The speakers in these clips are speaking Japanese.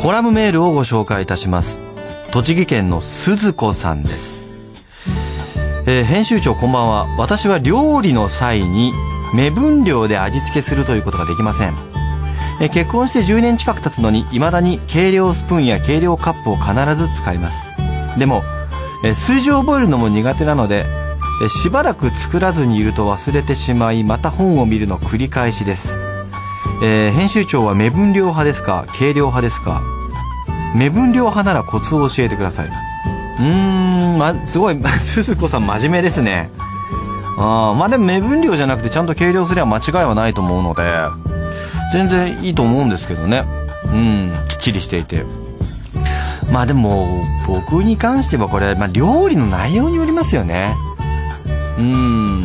コラムメールをご紹介いたします。栃木県の鈴子さんです、えー編集長こんばんは。私は料理の際に目分量で味付けするということができません。えー結婚して10年近く経つのに未だに計量スプーンや計量カップを必ず使います。でもえー数字を覚えるのも苦手なのでえしばらく作らずにいると忘れてしまいまた本を見るの繰り返しです。えー編集長は目分量派ですか？計量派ですか？目分量派ならコツを教えてください。うーん、ま、すごい 鈴子さん真面目ですね。あまあでも目分量じゃなくてちゃんと計量すれば間違いはないと思うので全然いいと思うんですけどね。うんきっちりしていて。まあでも僕に関してはこれ、まあ、料理の内容によりますよね。うん。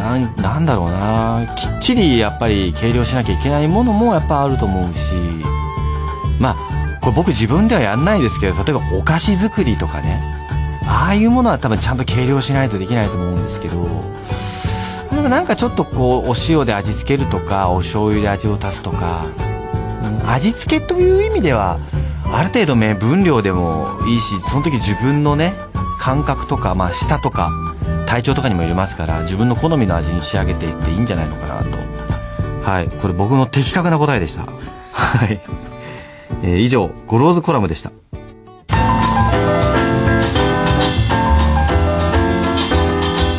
なんなんだろうな。きっちりやっぱり計量しなきゃいけないものもやっぱあると思うし。まあこれ僕自分ではやんないですけど例えばお菓子作りとかね。ああいうものは多分ちゃんと計量しないとできないと思うんですけど。でもなんかちょっとこうお塩で味付けるとかお醤油で味を足すとか、味付けという意味ではある程度ね分量でもいいしその時自分のね感覚とか、まあ、舌とか体調とかにもよりますから自分の好みの味に仕上げていっていいんじゃないのかなと。はい。これ僕の的確な答えでした。はい、えー以上ゴローズコラムでした。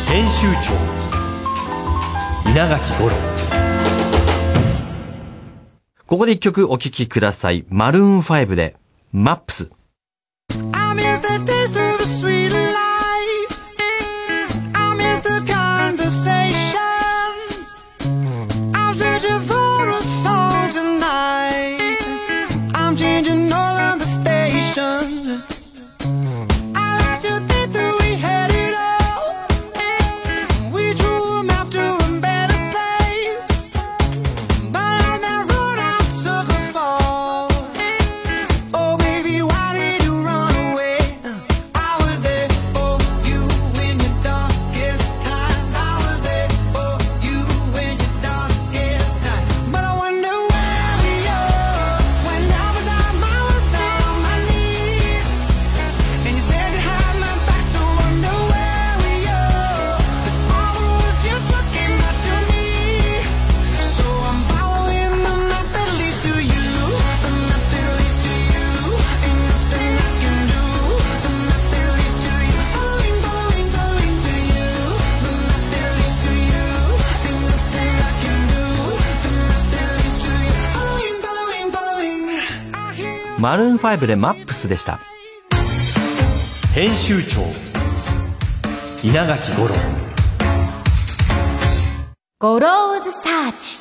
編集長稲垣五郎。ここで一曲お聴きください。マルーン5でマップス。マルーン5でマップスでした編集長稲垣五郎ゴローズサーチ。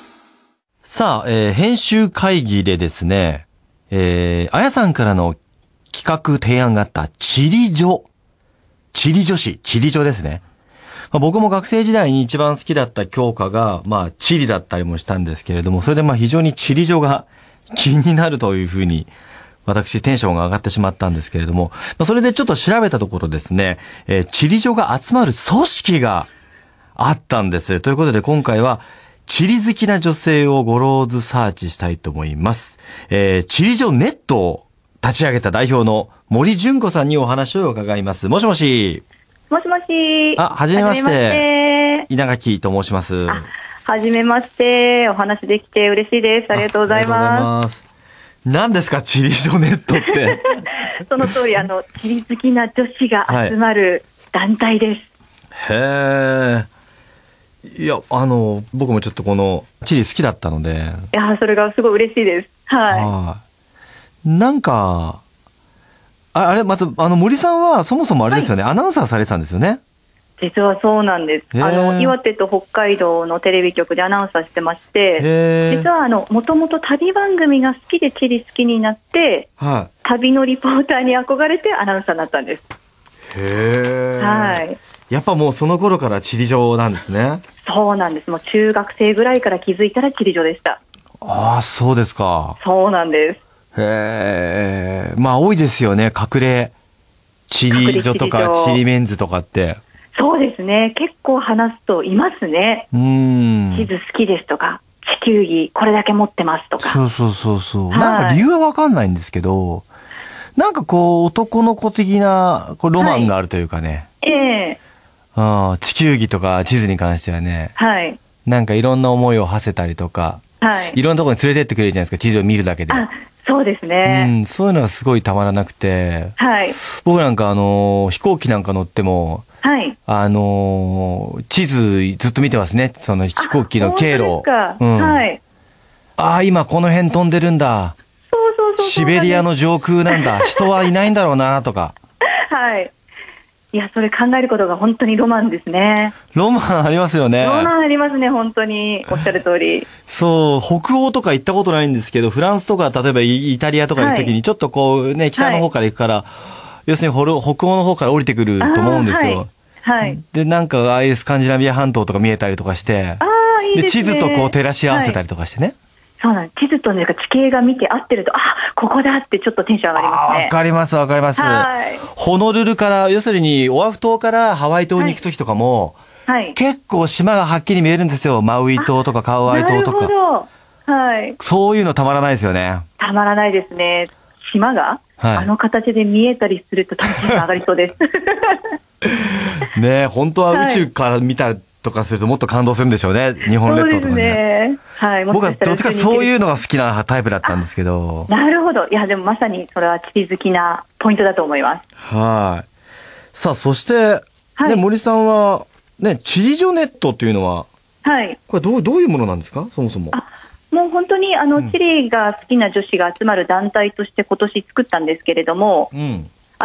さあ、えー編集会議でですね、えー、あやさんからの企画提案があった、チリ女。チリ女子、チリ女ですね。まあ、僕も学生時代に一番好きだった教科が、まあ、地理だったりもしたんですけれども、それでまあ非常にチリ女が気になるというふうに、私テンションが上がってしまったんですけれども、まあ、それでちょっと調べたところですね、えー、チリ女が集まる組織があったんです。ということで今回は、チリ好きな女性をゴローズサーチしたいと思います。えー、チリ女ネットを立ち上げた代表の森純子さんにお話を伺います。もしもし、もしもし。あはじめましてはじめまして稲垣と申します。あはじめまして。お話できて嬉しいです。ありがとうございあありがとうございまます。何ですか、チリ女ネットって。す。その通り、あの、地理好きな女子が集まる団体です。へえ。いや、あの、僕もちょっとこの、チリ好きだったので、い、やー、それがすごい嬉しいです。はい。はい。なんか、ああれ、また、あの、森さんはそもそもあれですよね、アナウンサーされてたんですよね。実はそうなんです。あの、岩手と北海道のテレビ局でアナウンサーしてまして、へ実はあの、もともと旅番組が好きで地理好きになって、は旅のリポーターに憧れてアナウンサーになったんです。い。へえ。はい。やっぱもうその頃から地理上なんですね。そうなんです。もう中学生ぐらいから気づいたら地理女でした。ああ、そうですか。そうなんです。へえ。まあ多いですよね、隠れ。地理女とか地理メンズとかって。そうですね。結構話すといますね。うーん。地図好きですとか。地球儀これだけ持ってますとか。そうそうそうそう。はいなんか理由はわかんないんですけど、なんかこう、男の子的な、こうロマンがあるというかね。ええああ地球儀とか地図に関してはね、はい。なんかいろんな思いを馳せたりとか、はい。いろんなところに連れてってくれるじゃないですか、地図を見るだけで。あ、そうですうね。ん、そういうのがすごいたまらなくて、はい。僕なんかあのー飛行機なんか乗っても、はい。あのー地図ずっと見てますね、その飛行機の経路。うん。はい。ああ、今この辺飛んでるんだ。そうそうそう。シベリアの上空なんだ。人はいないんだろうな、とか。はい。いや、それ考えることが本当にロマンですね。ロマンありますよね。ロマンありますね、本当に。おっしゃる通り。そう、北欧とか行ったことないんですけど、フランスとか、例えばイイタリアとか行くときに、はいちょっとこうね、北の方から行くから、要するにホル北欧の方から降りてくると思うんですよ。はい。はい。で、なんか、ああいうスカンジナビア半島とか見えたりとかして、ああ、いいですね。地図とこう照らし合わせたはいりとかしてね。そうなんです。地図となんか地形が見て合ってると、あ、ここだってちょっとテンション上がりますね。わかりますわかります。はいホノルルから、要するに、オアフ島からハワイ島に行くときとかも、はい。結構島がはっきり見えるんですよ。マウイ島とかカウアイ島とか。なるほど。はい。そういうのたまらないですよね。たまらないですね。島が、はいあの形で見えたりするとテンション上がりそうです。ねえ、本当は宇宙から見たりとかするともっと感動するんでしょうね。日本そうです列島とかね。ね。はい。僕はどっちかそういうの。のが好きなタイプだったんですけど。なるほど。いや、でもまさにそれは地理好きなポイントだと思います。はい。さあ、そして、はいね、森さんは、ね、チリジョネットっていうのは、はい。これどう、どういうものなんですか？そもそも。あもう本当にあの、チリが好きな女子が集まる団体として今年作ったんですけれども、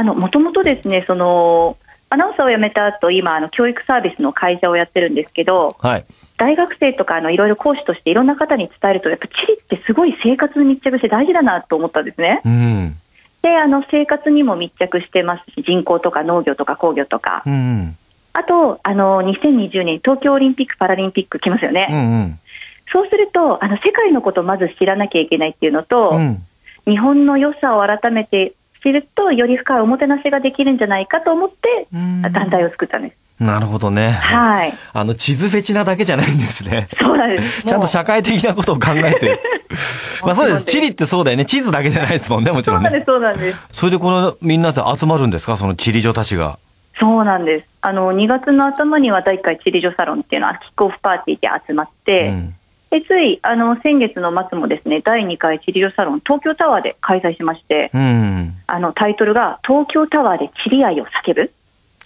もともとですね、その、アナウンサーを辞めた後、今、あの、教育サービスの会社をやってるんですけど、はい。大学生とか、あの、いろいろ講師としていろんな方に伝えると、やっぱチリってすごい生活に密着して大事だなと思ったんですね。うん。で、あの、生活にも密着してますし、人口とか農業とか工業とか、うんうん。あと、あの、2020年東京オリンピック・パラリンピック来ますよね。うんうん。そうすると、あの、世界のことをまず知らなきゃいけないっていうのと、うん。日本の良さを改めて知ると、より深いおもてなしができるんじゃないかと思って、うん団体を作ったんです。なるほどね。はい。あの、地図フェチなだけじゃないんですね。そうなんです。ちゃんと社会的なことを考えて。まあそうです。チリってそうだよね。地図だけじゃないですもんね、もちろね。そうんなんです、そうなんです。それでこのみんなで集まるんですか？そのチリ女たちが。そうなんです。あの、2月の頭には第1回チリ女サロンっていうのはキックオフパーティーで集まって、うんでついあの先月の末もですね第2回チリ女サロン東京タワーで開催しまして、うん。あのタイトルが東京タワーでチリ愛を叫ぶ。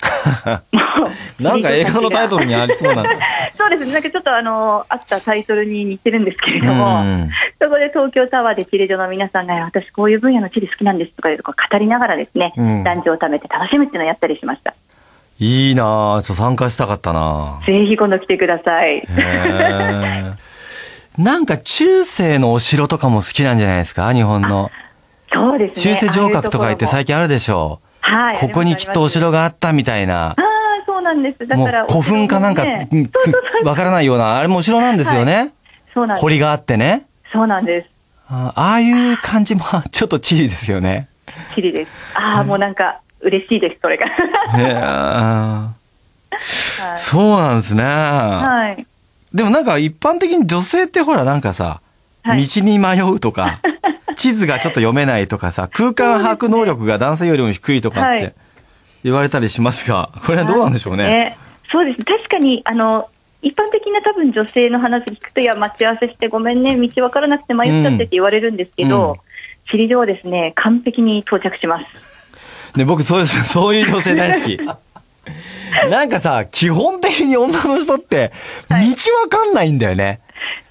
なんか映画のタイトルにありそうな。そうですね、なんかちょっとあのあったタイトルに似てるんですけれども、うんそこで東京タワーでチリ女の皆さんが、私、こういう分野の地理好きなんですとかいうとこ語りながらですね、うんランチを食べて楽しむっていうのをやったりしました。いいなぁ。ちょっと参加したかったなぜひ今度来てください。なんか中世のお城とかも好きなんじゃないですか？日本の。そうですね。中世城郭とか言って最近あるでしょはい。ここにきっとお城があったみたいなあ。あ、そうなんです。だから、古墳かなんか、わからないような、あれもお城なんですよね。そうなんです。堀があってね。そうなんです。あああいう感じも ちょっとチリですよね。チリです。ああ、もうなんか、嬉しいです、それが。へー はいそうなんですね。はい。でもなんか一般的に女性ってほらなんかさ、はい道に迷うとか、地図がちょっと読めないとかさ、空間把握能力が男性よりも低いとかってはい言われたりしますが、これはどうなんでしょうね？そうです。確かに、あの、一般的な多分女性の話聞くと、いや、待ち合わせしてごめんね、道分からなくて迷っちゃってって言われるんですけど、うんチリ上はですね、完璧に到着します。ね、僕そうです、そういう女性大好き。なんかさ、基本的に女の人って、道わかんないんだよね。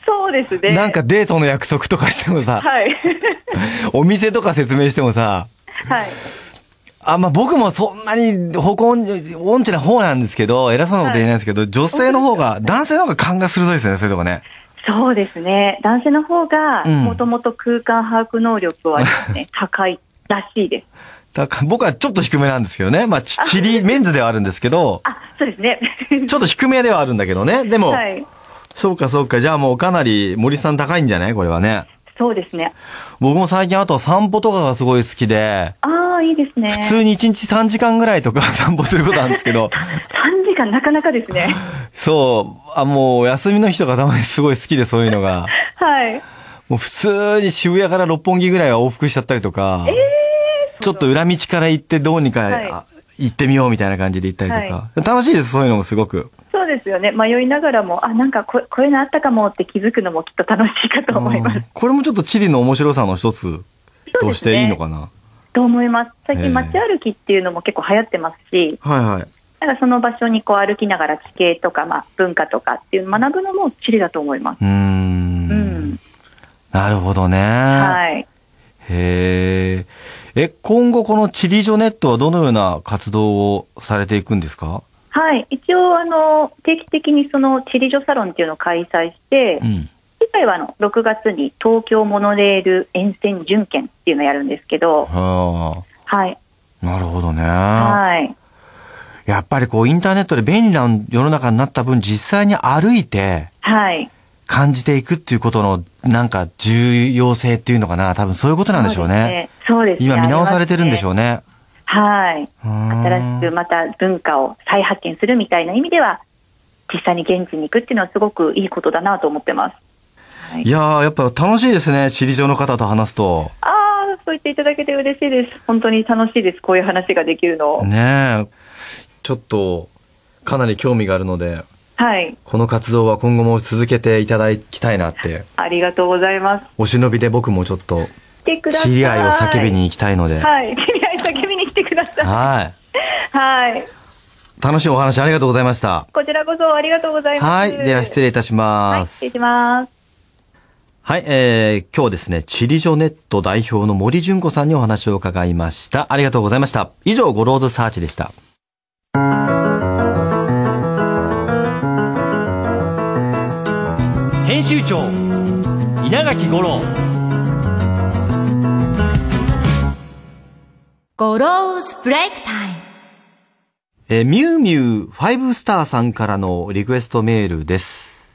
そうですね。なんかデートの約束とかしてもさ、はい。お店とか説明してもさ、はい。あ、まあ、僕もそんなに、方向音痴な方なんですけど、偉そうなこと言えないんですけど、女性の方が、男性の方が勘が鋭いですね、そういうとこね。そうですね。男性の方が、うんもともと空間把握能力はですね、高いらしいです。僕はちょっと低めなんですけどね。まあ、ちチリメンズではあるんですけど、あ、そうですね。ちょっと低めではあるんだけどね。でも、はい。そうかそうか、じゃあもうかなり森さん高いんじゃない？これはね。そうですね。僕も最近あと散歩とかがすごい好きで、ああ、いいですね。普通に1日3時間ぐらいとか 散歩することなんですけど、3時間なかなかですね。そう、あ、もう休みの日とかたまにすごい好きでそういうのが。はい。もう普通に渋谷から六本木ぐらいは往復しちゃったりとか、ちょっと裏道から行ってどうにか、はいあ行ってみようみたいな感じで行ったりとか、楽しいです、そういうのもすごく。そうですよね。迷いながらも、あ、なんかここういうのあったかもって気づくのもきっと楽しいかと思います。うんこれもちょっとチリの面白さの一つとしていいのかな？と思います。最ええ近街歩きっていうのも結構流行ってますし、はいはい。なんかその場所にこう歩きながら地形とか、まあ、文化とかっていうのを学ぶのも地理だと思います。うーん。うん。なるほどね。はい。へえ。え、今後このチリジョネットはどのような活動をされていくんですか？はい。一応、あの、定期的にその地理女サロンっていうのを開催して、うん。次回はあの、6月に東京モノレール沿線巡検っていうのをやるんですけど、ははい。あ。なるほどね。はい。やっぱりこうインターネットで便利な世の中になった分実際に歩いてはい。感じていくっていうことのなんか重要性っていうのかな多分そういうことなんでしょうね。そうですね。今見直されてるんでしょううね。はい。新新しくまた文化を再発見するみたいな意味では、実際に現地に行くっていうのはすごくいいことだなと思ってます。はいいやー、やっぱ楽しいですね。地理上の方と話すと。ああ、そう言っていただけて嬉しいです。本当に楽しいです。こういう話ができるの。ねえ。ちょっと、かなり興味があるので、はい。この活動は今後も続けていただきたいなって。ありがとうございます。お忍びで僕もちょっと、来てください。知り合いを叫びに行きたいので。はい。知り合い叫びに来てください。はい。はい。楽しいお話ありがとうございました。こちらこそありがとうございます。はい。では失礼いたしはい、ます。失礼します。はい、えー、今日ですね、チリジョネット代表の森純子さんにお話を伺いました。ありがとうございました。以上、ゴローズサーチでした。編集長稲垣五郎ゴローズブレイクタイム。えーミュウミュウ5スターさんからのリクエストメールです。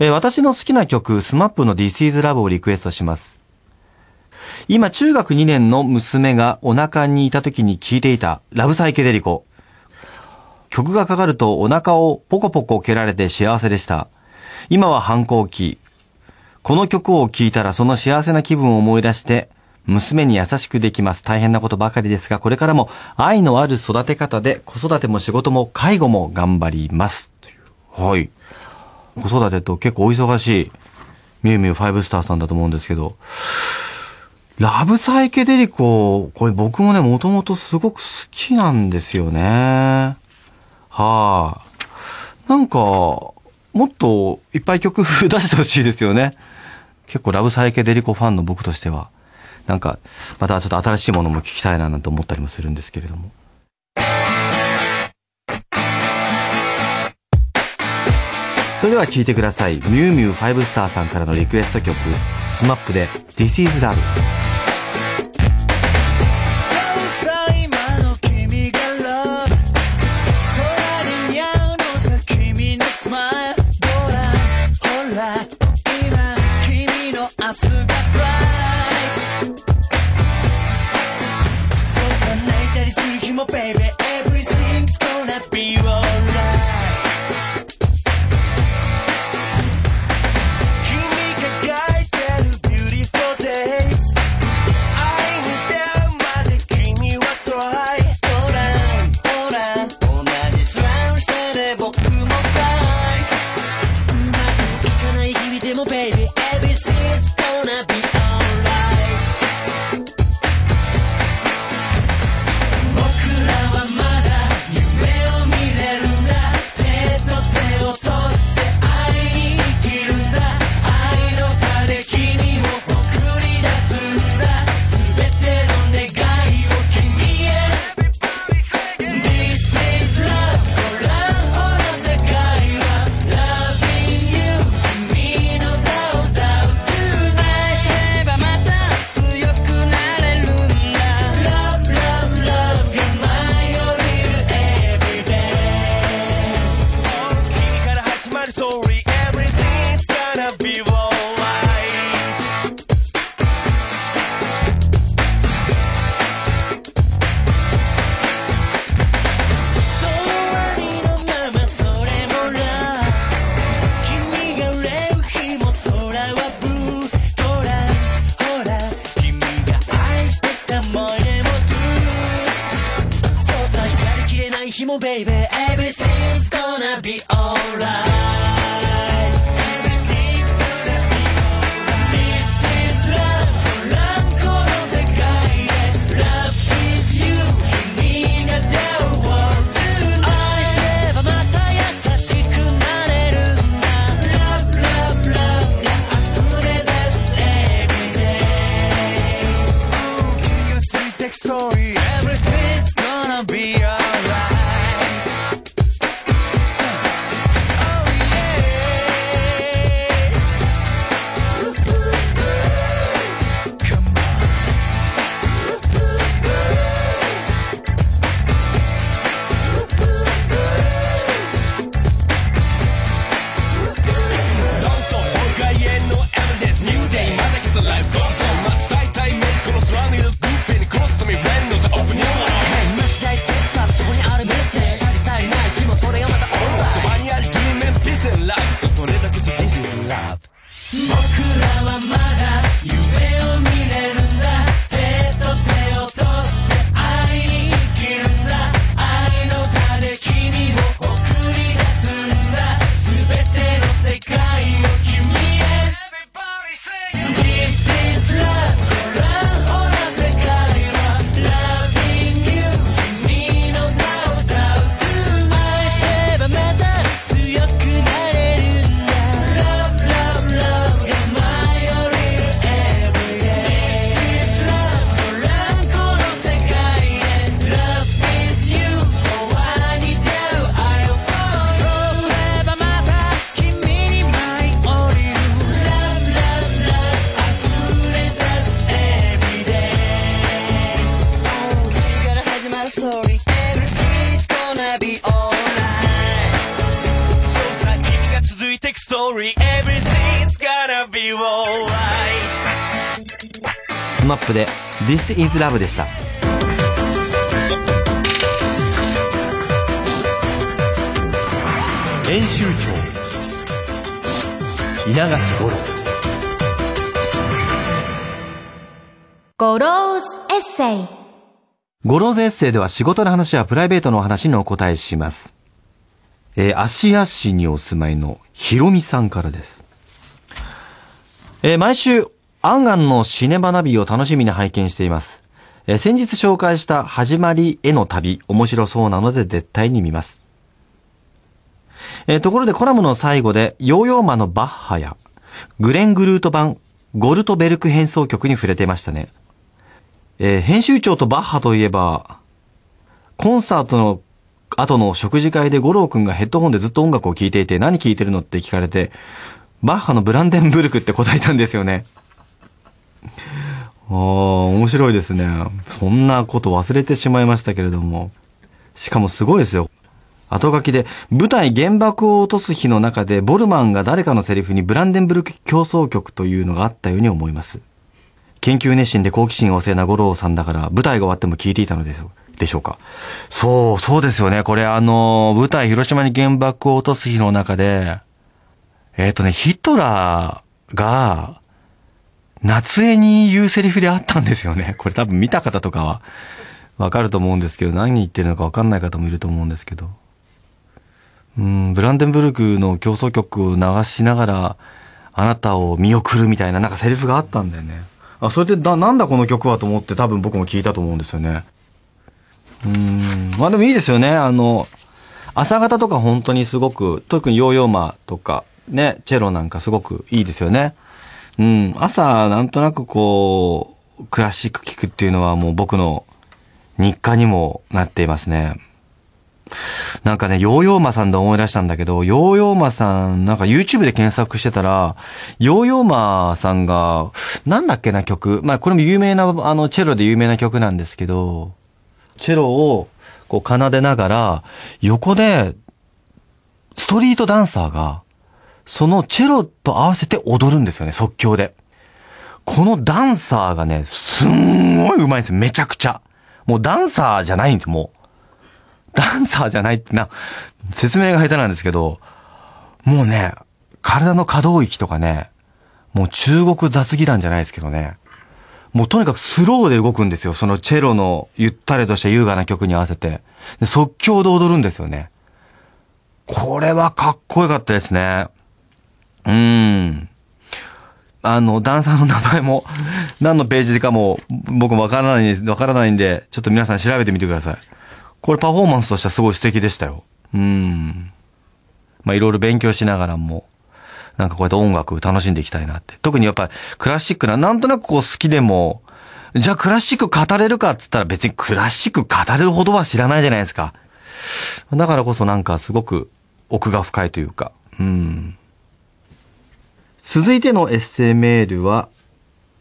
えー私の好きな曲、スマップの This is Love をリクエストします。今、中学2年の娘がお腹にいた時に聴いていたラブサイケデリコ。曲がかかるとお腹をポコポコ蹴られて幸せでした。今は反抗期。この曲を聴いたらその幸せな気分を思い出して、娘に優しくできます。大変なことばかりですが、これからも愛のある育て方で子育ても仕事も介護も頑張ります。はい。子育てと結構お忙しい、ミュウミュウ5スターさんだと思うんですけど、ラブサイケデリコ、これ僕もね、もともとすごく好きなんですよね。はあ。なんか、もっといっぱい曲 出してほしいですよね。結構ラブサイケデリコファンの僕としては、なんか、またちょっと新しいものも聞きたいななんて思ったりもするんですけれども。それでは聴いてください。ミュウミュウ5スターさんからのリクエスト曲、スマップで This is Love。ップで This is Love でした。編集長稲垣五郎ゴローズエッセイゴローズエッセイでは仕事の話やプライベートのお話にお答えします。えー、芦屋市にお住まいのひろみさんからです。えー毎週、アンガンのシネマナビを楽しみに拝見しています。え先日紹介した始まりへの旅、面白そうなので絶対に見ます。えところでコラムの最後で、ヨーヨーマのバッハや、グレン・グルート版、ゴルトベルク変奏曲に触れていましたね。えー編集長とバッハといえば、コンサートの後の食事会で五郎くんがヘッドホンでずっと音楽を聴いていて何聴いてるのって聞かれて、バッハのブランデンブルクって答えたんですよね。ああ、面白いですね。そんなこと忘れてしまいましたけれども。しかもすごいですよ。後書きで、舞台原爆を落とす日の中で、ボルマンが誰かのセリフにブランデンブルク競争曲というのがあったように思います。研究熱心で好奇心旺盛な五郎さんだから、舞台が終わっても聞いていたのですでしょうか。そう、そうですよね。これあの、舞台広島に原爆を落とす日の中で、えっ、とね、ヒトラーが、夏江に言うセリフであったんですよね。これ多分見た方とかはわかると思うんですけど、何言ってるのかわかんない方もいると思うんですけど。うん、ブランデンブルクの競争曲を流しながら、あなたを見送るみたいななんかセリフがあったんだよね。あ、それでだ、なんだこの曲はと思って多分僕も聞いたと思うんですよね。うん、まあでもいいですよね。あの、朝方とか本当にすごく、特にヨーヨーマとか、ね、チェロなんかすごくいいですよね。うん、朝なんとなくこう、クラシック聴くっていうのはもう僕の日課にもなっていますね。なんかね、ヨーヨーマさんで思い出したんだけど、ヨーヨーマさん、なんか YouTube で検索してたら、ヨーヨーマさんが、なんだっけな曲、まあこれも有名な、あの、チェロで有名な曲なんですけど、チェロをこう奏でながら、横で、ストリートダンサーが、そのチェロと合わせて踊るんですよね、即興で。このダンサーがね、すんごい上手いんですよ、めちゃくちゃ。もうダンサーじゃないんです、もう。ダンサーじゃないってな、説明が下手なんですけど、もうね、体の可動域とかね、もう中国雑技団じゃないですけどね、もうとにかくスローで動くんですよ。そのチェロのゆったりとした優雅な曲に合わせて。で即興で踊るんですよね。これはかっこよかったですね。うん。あの、ダンサーの名前も、何のページかも、僕もわからないです、わからないんで、ちょっと皆さん調べてみてください。これパフォーマンスとしてはすごい素敵でしたよ。うん。まあ、いろいろ勉強しながらも、なんかこうやって音楽楽しんでいきたいなって。特にやっぱりクラシックな、なんとなくこう好きでも、じゃあクラシック語れるかっつったら別にクラシック語れるほどは知らないじゃないですか。だからこそなんかすごく奥が深いというか、うん。続いてのエッセイメールは、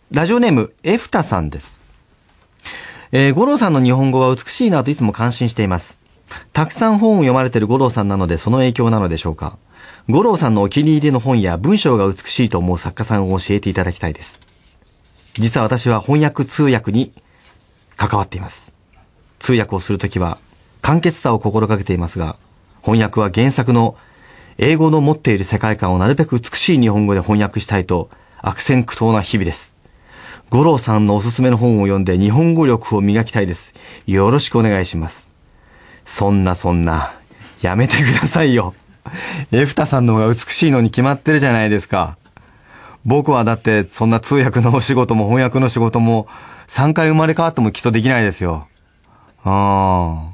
ラジオネーム、エフタさんです。えー、五郎さんの日本語は美しいなといつも感心しています。たくさん本を読まれている五郎さんなのでその影響なのでしょうか。五郎さんのお気に入りの本や文章が美しいと思う作家さんを教えていただきたいです。実は私は翻訳通訳に関わっています。通訳をするときは簡潔さを心がけていますが、翻訳は原作の英語の持っている世界観をなるべく美しい日本語で翻訳したいと悪戦苦闘な日々です。五郎さんのおすすめの本を読んで日本語力を磨きたいです。よろしくお願いします。そんなそんな、やめてくださいよ。エフタさんの方が美しいのに決まってるじゃないですか。僕はだってそんな通訳のお仕事も翻訳の仕事も3回生まれ変わってもきっとできないですよ。ああ。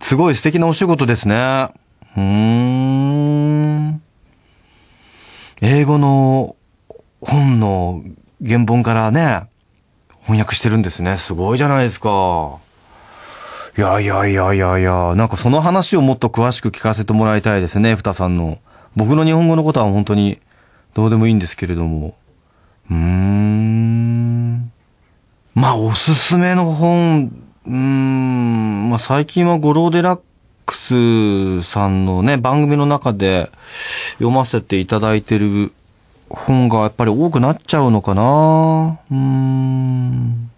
すごい素敵なお仕事ですね。うん。英語の本の原本からね、翻訳してるんですね。すごいじゃないですか。いやいやいやいやいや、なんかその話をもっと詳しく聞かせてもらいたいですね、ふたさんの。僕の日本語のことは本当にどうでもいいんですけれども。うーん。まあ、おすすめの本、うーん、まあ最近はゴローデラックスさんのね、番組の中で読ませていただいてる本がやっぱり多くなっちゃうのかな？うん。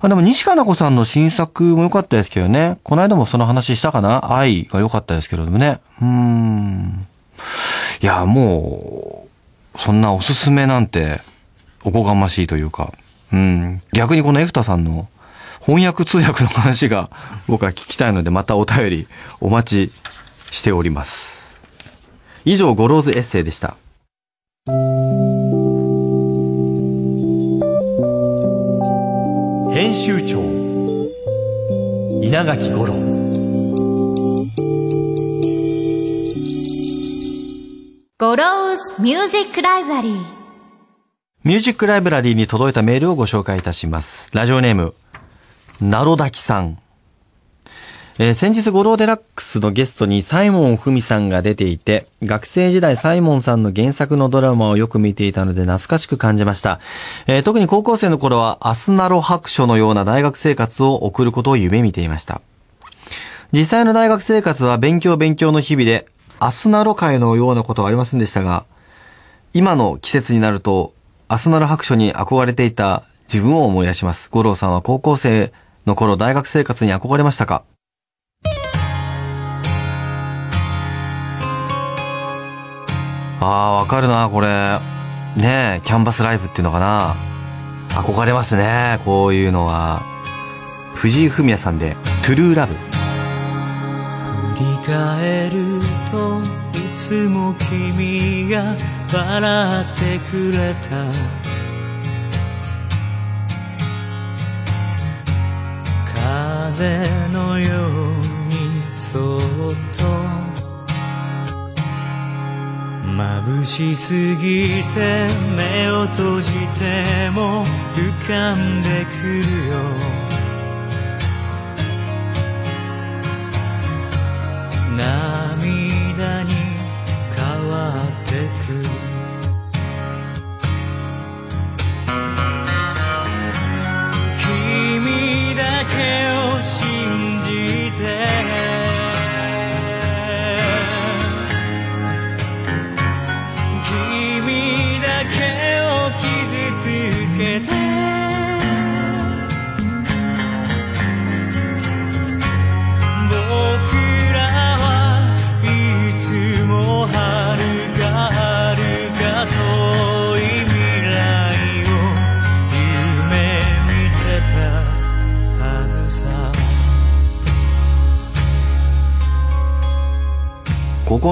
あ、でも西加奈子さんの新作も良かったですけどね。この間もその話したかな？愛が良かったですけれどもね。うん。いや、もう、そんなおすすめなんて、おこがましいというか。うん。逆にこのエフタさんの翻訳通訳の話が僕は聞きたいので、またお便りお待ちしております。以上、ゴローズエッセイでした。編集長稲垣五郎ゴローズミュージックライブラリー。ミュージックライブラリーに届いたメールをご紹介いたします。ラジオネーム、なろだきさん。えー先日ゴローデラックスのゲストにサイモン・フミさんが出ていて、学生時代サイモンさんの原作のドラマをよく見ていたので懐かしく感じました。えー特に高校生の頃はアスナロ白書のような大学生活を送ることを夢見ていました。実際の大学生活は勉強勉強の日々で、アスナロ会のようなことはありませんでしたが、今の季節になると、アスナル白書に憧れていた自分を思い出します。五郎さんは高校生の頃大学生活に憧れましたか？ああ、わかるな、これ。ねえ、キャンバスライフっていうのかな。憧れますね、こういうのは。藤井フミヤさんで、トゥルーラブ。振り返るといつも君が笑ってくれた風のようにそっと眩しすぎて目を閉じても浮かんでくるよ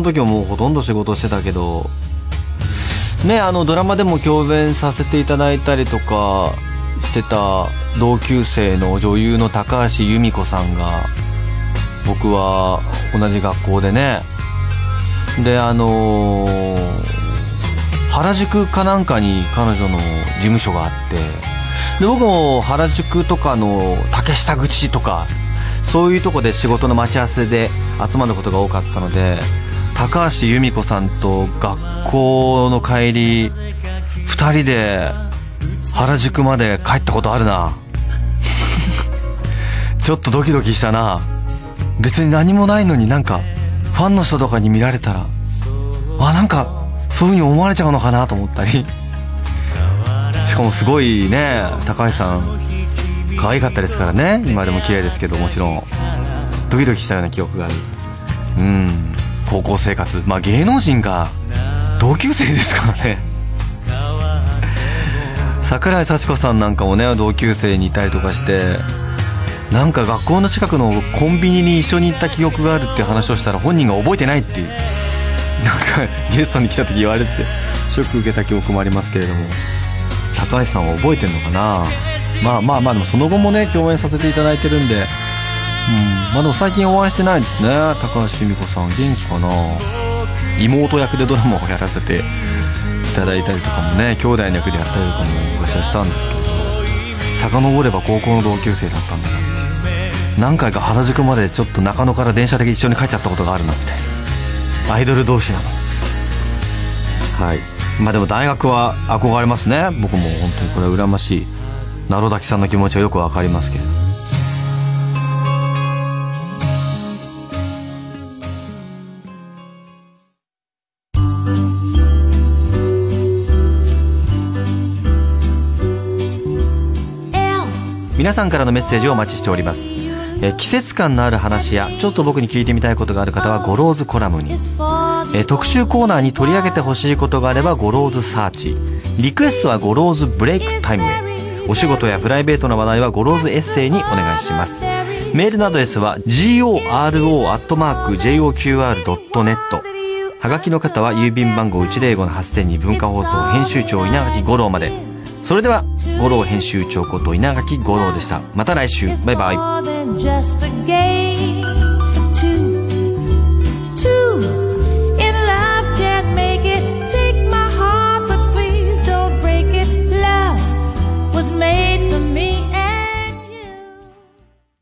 の時はもうほとんど仕事してたけどねあのドラマでも共演させていただいたりとかしてた同級生の女優の高橋由美子さんが僕は同じ学校でね。であのー原宿かなんかに彼女の事務所があってで僕も原宿とかの竹下口とかそういうとこで仕事の待ち合わせで集まることが多かったので高橋由美子さんと学校の帰り2人で原宿まで帰ったことあるな。ちょっとドキドキしたな。別に何もないのになんかファンの人とかに見られたらあなんかそういう風に思われちゃうのかなと思ったり。しかもすごいね高橋さん。可愛かったですからね。今でも綺麗ですけどもちろん。ドキドキしたような記憶がある。うん。高校生活。まあ芸能人が同級生ですからね。桜井幸子さんなんかもね同級生にいたりとかしてなんか学校の近くのコンビニに一緒に行った記憶があるって話をしたら本人が覚えてないっていう。なんかゲストに来た時言われてショック受けた記憶もありますけれども。高橋さんは覚えてんのかな？まあまあまあでもその後もね共演させていただいてるんでうんまあでも最近お会いしてないですね。高橋由美子さん元気かな？妹役でドラマをやらせていただいたりとかもね兄弟の役でやったりとかも昔はしたんですけど遡れば高校の同級生だったんだな何回か原宿までちょっと中野から電車で一緒に帰っちゃったことがあるなみたいな。アイドル同士なの。はい。まあでも大学は憧れますね。僕も本当にこれは羨ましい。ナロダキさんの気持ちはよくわかりますけれど皆さんからのメッセージをお待ちしております。え季節感のある話やちょっと僕に聞いてみたいことがある方はゴローズコラムに、え特集コーナーに取り上げてほしいことがあればゴローズサーチ。リクエストはゴローズブレイクタイムへ。お仕事やプライベートの話題はゴローズエッセイにお願いします。メールのアドレスは goro.joqr.net はがきの方は郵便番号105-8000に文化放送編集長稲垣吾郎まで。それでは五郎編集長こと稲垣吾郎でした。また来週。バイバイ。